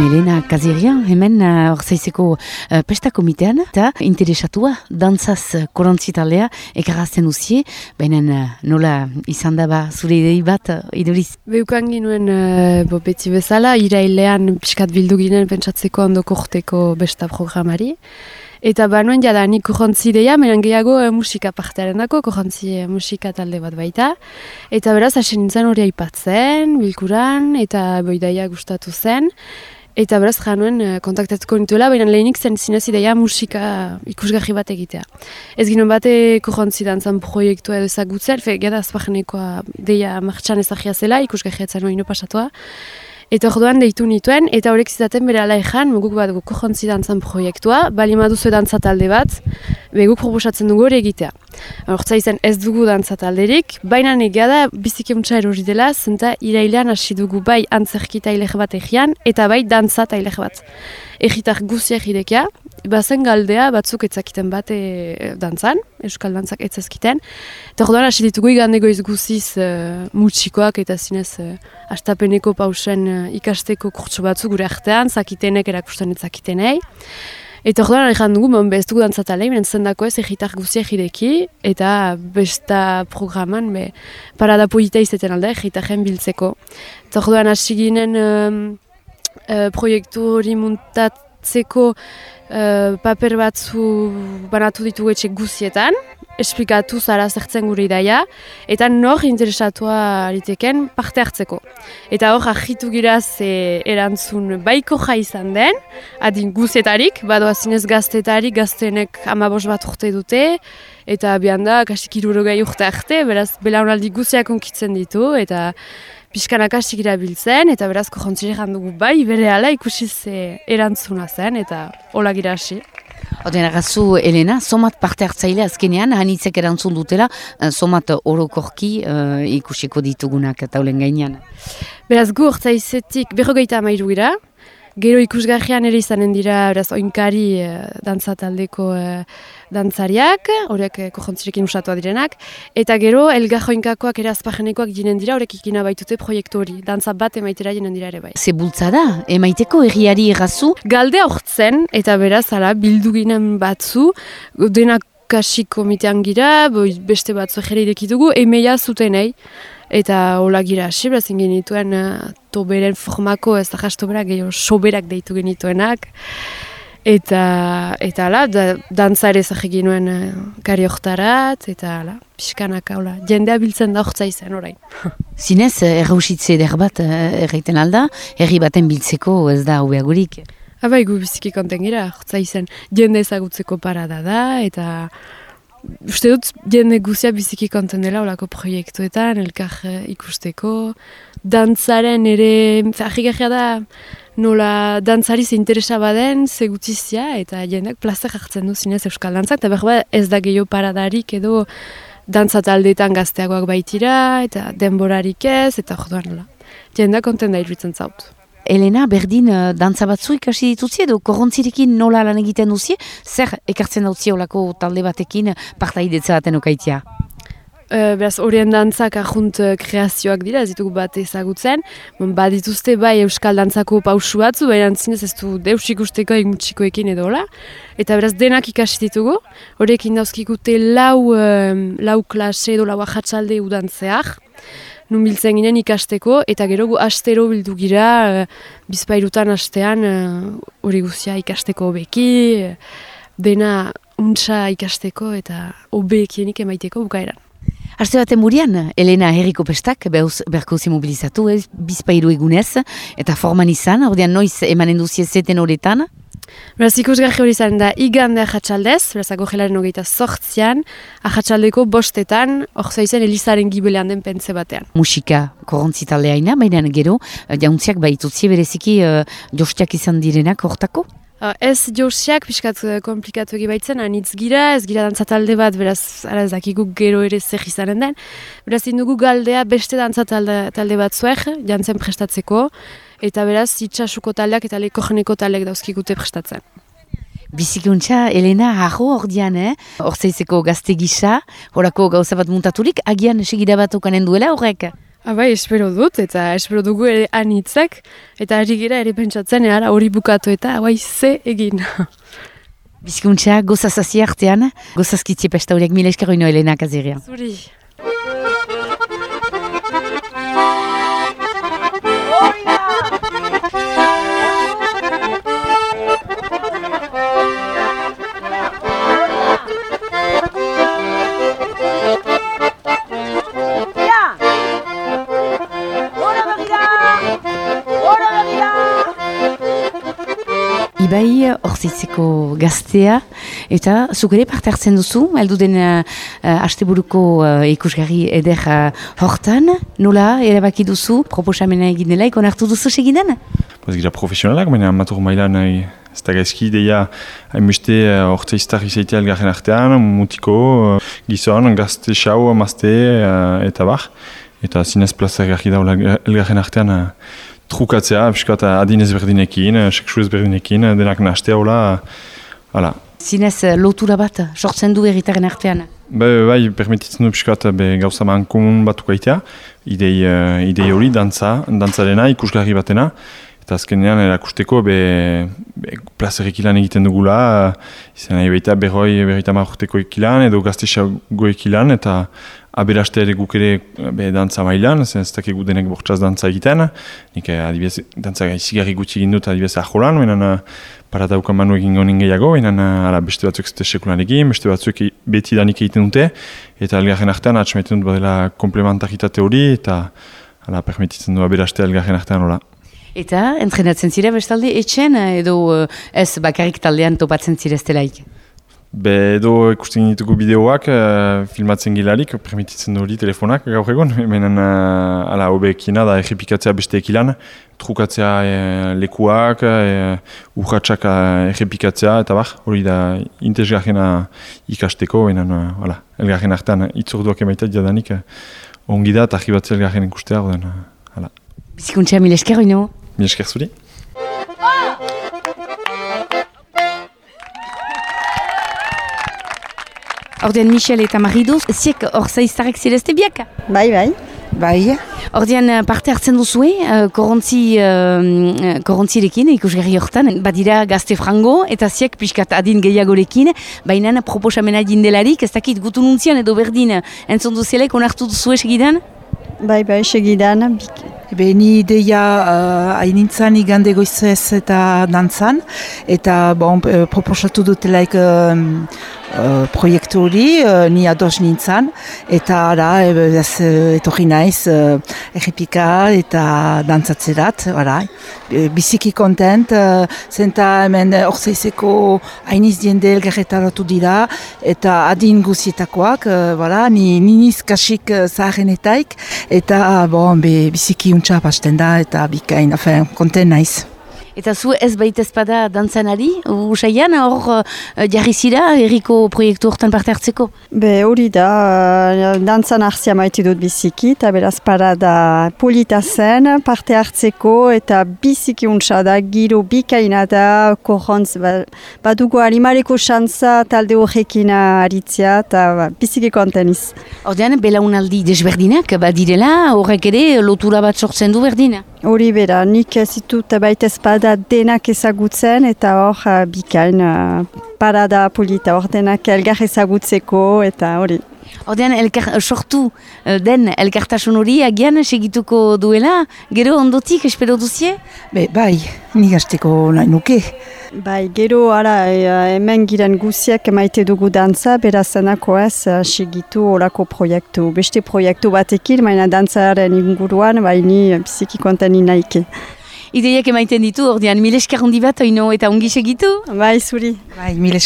Elena Kaziria, hemen uh, orzaizeko uh, pesta komitean, eta interesatua, dantzaz uh, korontzitaldea, ekarazten duzie, baina uh, nola izan daba zure idei bat uh, iduriz? Beukan ginuen uh, bo beti bezala, irailean piskat bildu ginen pentsatzeko ondoko urteko besta programari. Eta banuen jada nik kojontzi deia, menen gehiago e, musika partearen dako, kojontzi e, musika talde bat baita. Eta beraz, hasi nintzen hori aipatzen, bilkuran, eta boidaia gustatu zen. Eta beraz, januen e, kontaktatuko nituela, baina lehenik zen zinez ideia musika ikusgarri bat egitea. Ez ginen bate kojontzi dantzan proiektua edo ezagutzen, fe, gada azpagenekoa deia martxan ezagia zela, ikusgarri etzen hori pasatua. Eta orduan deitu nituen, eta horrek zizaten bere ala ezan, guk bat guk jontzi dantzan proiektua, bali maduzu dantza talde bat, beguk proposatzen dugu hori egitea. Hortza izan ez dugu dantza talderik, baina negia da bizikeuntza erori dela, zenta irailean hasi dugu bai antzerki tailek bat egian, eta bai dantza tailek bat. Egitak guziak idekia, bazen galdea batzuk etzakiten bat e, dantzan, euskal dantzak etzazkiten. Eta orduan hasi ditugu igandego izguziz e, mutxikoak eta zinez uh, astapeneko pausen uh, ikasteko kurtso batzuk gure artean, zakitenek erakusten etzakitenei. Eta orduan ari dugu, bon, ez dugu dantzatalei, menen zendako ez egitar guziak jireki, eta besta programan, be, parada poita izeten alda, egitaren biltzeko. Eta orduan hasi ginen um, uh, proiektu hori muntatzeko uh, paper batzu banatu ditugu etxe guzietan, esplikatu zara zertzen gure idaia, eta nor interesatua liteken parte hartzeko. Eta hor, ahitu gira ze erantzun baiko ja izan den, adin guzetarik, badoa zinez gaztetarik, gaztenek amabos bat urte dute, eta bihan da, kasik irurogai urte arte, beraz, belaunaldi guziak onkitzen ditu, eta pixkanak hasik irabiltzen, eta berazko jontzire dugu bai, bere ala ikusi ze erantzuna zen, eta hola gira hasi. Oten agazu, Elena, somat parte hartzaile azkenean, hanitzek erantzun dutela, eh, somat orokorki uh, ikusiko ditugunak taulen gainean. Beraz, gu hartzaizetik berrogeita amairu gira, Gero ikusgarrian ere izanen dira, beraz, oinkari uh, dantzataldeko uh, dantzariak, horiek uh, kojontzirekin usatua direnak, eta gero elgar oinkakoak ere azpagenekoak ginen dira, horiek ikina baitute proiektu hori, dantza bat emaitera ginen dira ere bai. Ze bultza da, emaiteko erriari errazu? Galde hortzen, eta beraz, ala, bildu ginen batzu, denak kasi komitean gira, beste batzu jere idekitugu, emeia zutenei, Eta hola gira hasi, brazin genituen uh, toberen formako ez da jastoberak, gehiago soberak deitu genituenak. Eta, eta ala, da, dantza ere zahek genuen uh, kari eta ala, pixkanak, ala, jendea biltzen da ortsa izan orain. Zinez, eh, errausitze eder bat erreiten alda, herri baten biltzeko ez da ubeagurik? Aba, egu biziki konten gira, ortsa izan, jende ezagutzeko parada da, eta Uste dut, jende guzia biziki konten dela olako proiektuetan, elkar uh, ikusteko. Dantzaren ere, ahik da, nola dantzari ze interesa baden, ze gutizia, eta jendeak plaza jartzen du zinez euskal dantzak, eta behar ez da gehiago paradarik edo dantza taldeetan gazteagoak baitira, eta denborarik ez, eta joduan nola. Jendeak konten da iruditzen zautu. Elena, berdin, uh, dantza batzu ikasi ditutzi edo korrontzirekin nola lan egiten duzi, zer ekartzen dautzi olako talde batekin partaidetza baten okaitia? Uh, beraz, horien dantzak ahunt uh, kreazioak dira, ez ditugu bat ezagutzen. Bon, ba, dituzte bai euskal dantzako pausu batzu, baina zinez ez du deus ikusteko egin edo hola. Eta beraz, denak ikasi ditugu. Horiekin dauzkikute lau, lau klase edo lau ahatsalde udantzeak nun biltzen ginen ikasteko, eta gero gu astero bildu gira, uh, bizpairutan astean eh, hori guzia ikasteko beki, uh, dena untsa ikasteko eta obekienik emaiteko bukaeran. Aste baten burian, Elena Herriko Pestak, berko mobilizatu, ez, bizpairu egunez, eta forman izan, ordean noiz emanen duzie zeten horretan, Beraz, ikusgarri hori izan da, igande ahatsaldez, beraz, agogelaren hogeita sortzian, ahatsaldeko bostetan, orza izan Elizaren gibelean den pentze batean. Musika korrontzi taldeaina, baina gero, eh, jauntziak baitutzi bereziki uh, jostiak izan direnak hortako? Uh, ez josiak, pixkat uh, komplikatu egibaitzen, anitz gira, ez gira dantzatalde bat, beraz, ara ez gero ere zer izanen den. Beraz, indugu galdea beste dantzatalde talde bat zuek, jantzen prestatzeko, eta beraz itxasuko taldeak eta lekojeneko taldeak dauzkigute prestatzen. Bizikuntza, Elena, hajo hor dian, eh? Hor zeizeko gazte gisa, horako gauza bat muntaturik, agian segida bat okanen duela horrek? Abai, espero dut, eta espero dugu ere anitzak, eta ari gira ere pentsatzen, ara hori bukatu eta abai ze egin. Bizkuntza, gozazazi artean, gozazkitzi pesta horiek mila eskerro ino Elena Kaziria. Zuri. Ibai orzitzeko gaztea, eta zuk ere parte hartzen duzu, heldu den uh, asteburuko uh, ikusgarri eder uh, hortan, nola erabaki duzu, proposamena egin dela, ikon hartu duzu segidan? Ez gira profesionalak, baina amatur mailan nahi ez da gaizki, deia hainbeste orte uh, iztar izaitea elgarren artean, mutiko, uh, gizon, gazte, xau, mazte, uh, eta bar. Eta zinez plaza garri daula elgarren artean uh, trukatzea, piskat adinez berdinekin, seksu berdinekin, denak nastea hola, hala. Zinez lotura bat, sortzen du erritaren artean? Be, bai, permititzen du piskat be, gauza man komun batu gaitea, idei, uh, idei hori, dantza, dantzarena, ikusgarri batena, eta azkenean erakusteko be, be plazerik ilan egiten dugula, izan nahi baita berroi, berroita marruteko ikilan, edo gaztexago ikilan, eta aberaste ere guk ere be, dantza mailan, zen ez dakik denek bortxaz dantza egiten, nik eh, adibidez dantza izigarri gutxi egin dut adibidez aholan, benen parataukan manu egin gonin gehiago, benen uh, beste batzuk zete sekulan egin, beste batzuk beti danik egiten dute, eta elgarren artean atxamaiten dut badela komplementaritate hori, eta ala, permititzen du aberaste elgarren artean hola. Eta, entrenatzen zire bestalde, etxen edo ez bakarrik taldean topatzen zireztelaik? Be edo ikusten ditugu bideoak, uh, filmatzen gilarik, permititzen hori telefonak gaur egon, hemen uh, ala hobekina da errepikatzea beste ekilan, trukatzea uh, lekuak, uh, urratxak uh, errepikatzea, eta bar, hori da intezgarrena ikasteko, hemen uh, ala, elgarren artean itzorduak emaitat jadanik, uh, ongi da, eta argibatzea elgarren ikustea, orden, uh, ala. Bizikuntza, mil esker, oino? Mil esker zuri. Ordean Michel eta Mariduz, ziek hor zaiztarek zirezte biak? Bai, bai. Bai. Ordean parte hartzen duzue, uh, korontzi, uh, korontzirekin ikusgarri hortan, badira gazte frango eta ziek pixkat adin gehiagorekin, baina proposamena dindelarik, ez dakit gutu nuntzian edo berdin entzun duzelek onartu duzue segidan? Bai, bai, segidan. Ebe, ni ideia uh, hainintzan igande goizez eta dantzan, eta bon, proposatu dutelaik um, uh, proiektu hori, uh, ni ados nintzan, eta ara, ez etorri naiz, uh, errepika eta dantzatzerat, ara. biziki kontent, uh, zenta hemen orzaizeko hainiz diende elgarretaratu dira, eta adin guzietakoak, uh, ni niniz kasik uh, zaharenetaik, eta bon, be, biziki untsa pasten da, eta bikain, afen, kontent naiz. Eta zu ez baita ezpada dantzanari, usaian hor uh, jarri zira erriko proiektu hortan parte hartzeko? Be hori da, uh, dantzan hartzia maite dut biziki, eta beraz parada polita zen parte hartzeko, eta biziki untsa da, giro bikaina da, korrontz, ba, badugu animaleko xantza talde horrekin aritzia, eta ba, biziki konteniz. Ordean, belaunaldi desberdinak, badirela, horrek ere lotura bat sortzen du berdina? Hori bera, nik ez ditut baita espada denak ezagutzen eta hor uh, bikain uh, parada polita hor denak elgar ezagutzeko eta hori. Ordean, elkar, sortu den elkartasun hori agian segituko duela, gero ondotik espero duzie? Be, bai, nik hasteko nahi nuke. Bai, gero ara hemen giren guziak maite dugu dantza, berazanako ez segitu orako proiektu. Beste proiektu batekin, maina dantzaren inguruan, bai ni biziki kontani nahike. Ideiak emaiten ditu, ordean, mil esker handi bat, oino eta ongi segitu? Bai, zuri. Bai, mil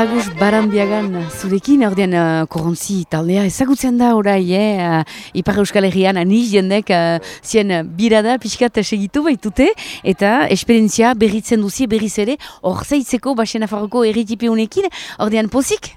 Agus Baranbiagan zurekin, ordean uh, korrontzi taldea ezagutzen da orai, eh? Uh, Ipar Euskal Herrian aniz jendek uh, zien birada pixkat segitu baitute, eta esperientzia berritzen duzie berriz ere, hor zeitzeko Baxena Farroko erritipe honekin, ordean pozik?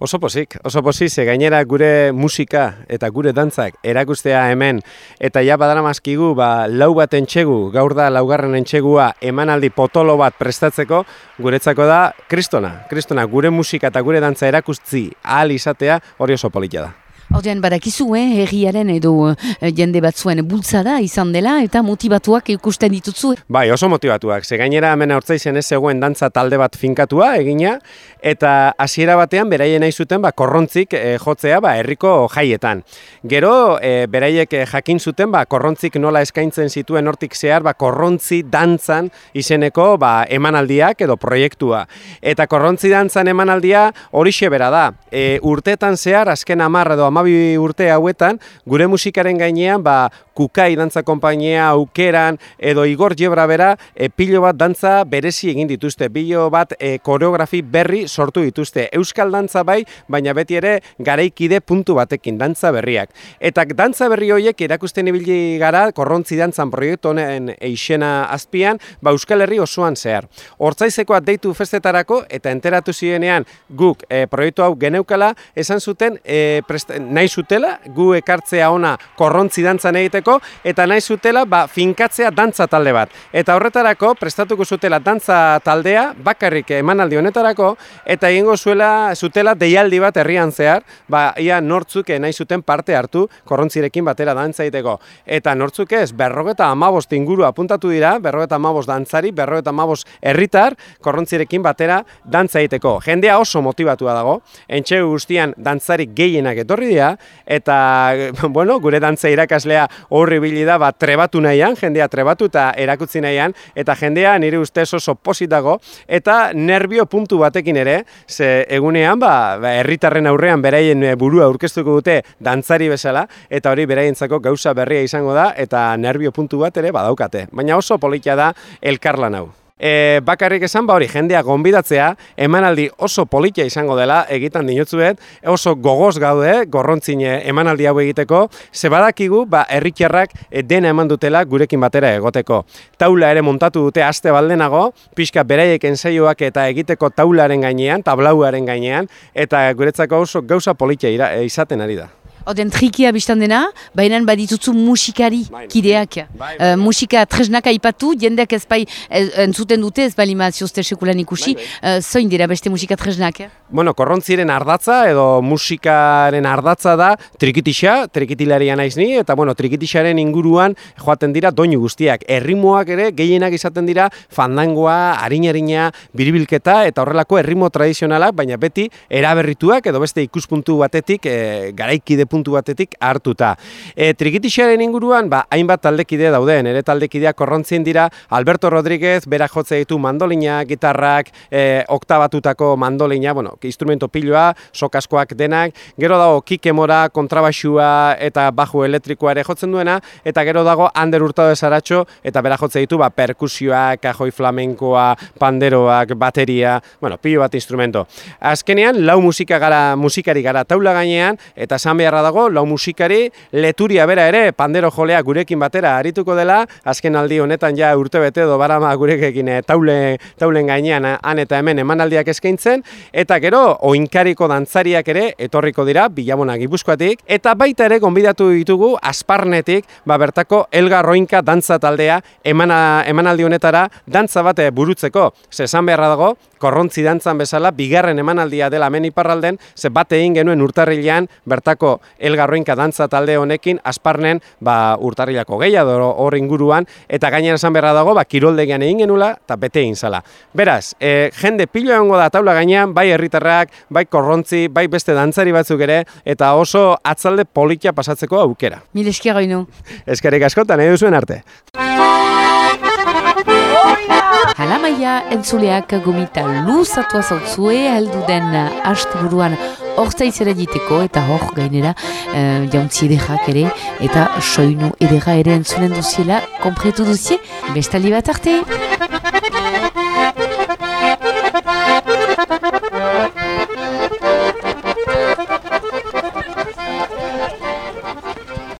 Oso pozik, oso pozik, ze gainera gure musika eta gure dantzak erakustea hemen, eta ja badara mazkigu, ba, lau bat entxegu, gaur da laugarren entxegua emanaldi potolo bat prestatzeko, guretzako da kristona. Kristona, gure musika eta gure dantza erakustzi ahal izatea hori oso politia da. Horten badakizu, eh, herriaren edo eh, jende batzuen bultzada izan dela eta motivatuak ikusten ditutzu. Bai, oso motivatuak. Ze gainera hemen hortzaizen ez zegoen dantza talde bat finkatua egina eta hasiera batean beraien nahi zuten ba, korrontzik eh, jotzea ba, herriko jaietan. Gero eh, beraiek eh, jakin zuten ba, korrontzik nola eskaintzen zituen hortik zehar ba, korrontzi dantzan izeneko ba, emanaldiak edo proiektua. Eta korrontzi dantzan emanaldia horixe bera da. E, urtetan zehar, azken amar edo amabi urte hauetan, gure musikaren gainean, ba, kukai dantza konpainia, aukeran, edo igor jebra bera, e, pilo bat dantza berezi egin dituzte, pilo bat e, koreografi berri sortu dituzte. Euskal dantza bai, baina beti ere garaikide puntu batekin, dantza berriak. Eta dantza berri horiek erakusten ibili gara, korrontzi dantzan proiektu honen eixena azpian, ba Euskal Herri osoan zehar. Hortzaizekoa deitu festetarako, eta enteratu zirenean guk e, proiektu hau geneukala, esan zuten e, nahi zutela, gu ekartzea ona korrontzi dantzan egiteko, eta nahi zutela ba, finkatzea dantza talde bat. Eta horretarako, prestatuko zutela dantza taldea, bakarrik emanaldi honetarako, eta egingo zuela zutela deialdi bat herrian zehar, ba, ia nortzuk nahi zuten parte hartu korrontzirekin batera dantza egiteko. Eta nortzuk ez, berrogeta amabost inguru apuntatu dira, berrogeta amabost dantzari, berrogeta amabost herritar, korrontzirekin batera dantza egiteko. Jendea oso motivatua dago, entxegu guztian dantzari gehienak etorri dira, eta, bueno, gure dantza irakaslea horri bili da, ba, trebatu nahian, jendea trebatu eta erakutzi nahian, eta jendea nire ustez oso positago, eta nervio puntu batekin ere, ze egunean, ba, ba herritarren aurrean beraien burua aurkeztuko dute dantzari bezala, eta hori beraientzako gauza berria izango da, eta nervio puntu bat ere badaukate. Baina oso politia da elkarlan hau. E, bakarrik esan ba hori jendea gonbidatzea emanaldi oso politia izango dela egitan dinotzuet oso gogoz gaude gorrontzin emanaldi hau egiteko. Ze badakigu ba herritarrak e, dena eman dutela gurekin batera egoteko. Taula ere montatu dute aste baldenago pixka beraiek ensaioak eta egiteko taularen gainean tablauaren gainean eta guretzako oso gauza politia izaten ari da Oden trikia biztan dena, baina badituzu musikari kideak. Bai, bai, uh, musika tresnak aipatu, jendeak ez bai entzuten dute, ez bali maziozte sekulan ikusi, uh, zoin dira beste musika tresnak? Bueno, korrontziren ardatza edo musikaren ardatza da trikitisa, trikitilaria naiz ni, eta bueno, trikitisaren inguruan joaten dira doinu guztiak. Errimoak ere gehienak izaten dira fandangoa, harina-harina, biribilketa, eta horrelako errimo tradizionalak, baina beti eraberrituak edo beste ikuspuntu batetik e, garaikide puntu batetik hartuta. E, trikitixaren inguruan, ba, hainbat taldekide dauden, ere taldekideak korrontzien dira, Alberto Rodríguez, bera jotze ditu mandolina, gitarrak, e, oktabatutako mandolina, bueno, instrumento piloa, sokaskoak denak, gero dago kikemora, kontrabaxua eta baju elektrikoa ere jotzen duena, eta gero dago Ander Hurtado Esaratxo, eta bera jotze ditu, ba, perkusioak, kajoi flamenkoa, panderoak, bateria, bueno, pilo bat instrumento. Azkenean, lau musika gara, musikari gara taula gainean, eta esan beharra dago, lau musikari, leturia bera ere, pandero jolea gurekin batera arituko dela, azken aldi honetan ja urte bete edo barama gurekekin eh, taule, taulen gainean eh, han eta hemen emanaldiak eskaintzen, eta gero, oinkariko dantzariak ere, etorriko dira, bilabona gipuzkoatik, eta baita ere, gonbidatu ditugu, asparnetik, ba bertako, elga roinka dantza taldea, emana, emanaldi honetara, dantza bate burutzeko, zezan beharra dago, korrontzi dantzan bezala, bigarren emanaldia dela hemen iparralden, ze bate egin genuen urtarrilean, bertako elgarroinka dantza talde honekin asparnen ba, urtarrilako gehiago hor inguruan eta gainean esan berra dago ba, kiroldegian egin genula eta bete egin zala. Beraz, e, jende pilo egongo da taula gainean, bai herritarrak, bai korrontzi, bai beste dantzari batzuk ere eta oso atzalde politia pasatzeko aukera. Mil eskiago inu. Eskerrik askotan, nahi duzuen arte. Halamaia entzuleak gomita luzatua zautzue heldu den asteburuan orzaitz ere diteko eta hor gainera uh, jauntzi edekak ere eta soinu edera ere entzulen duziela kompretu duzie, bestali bat arte!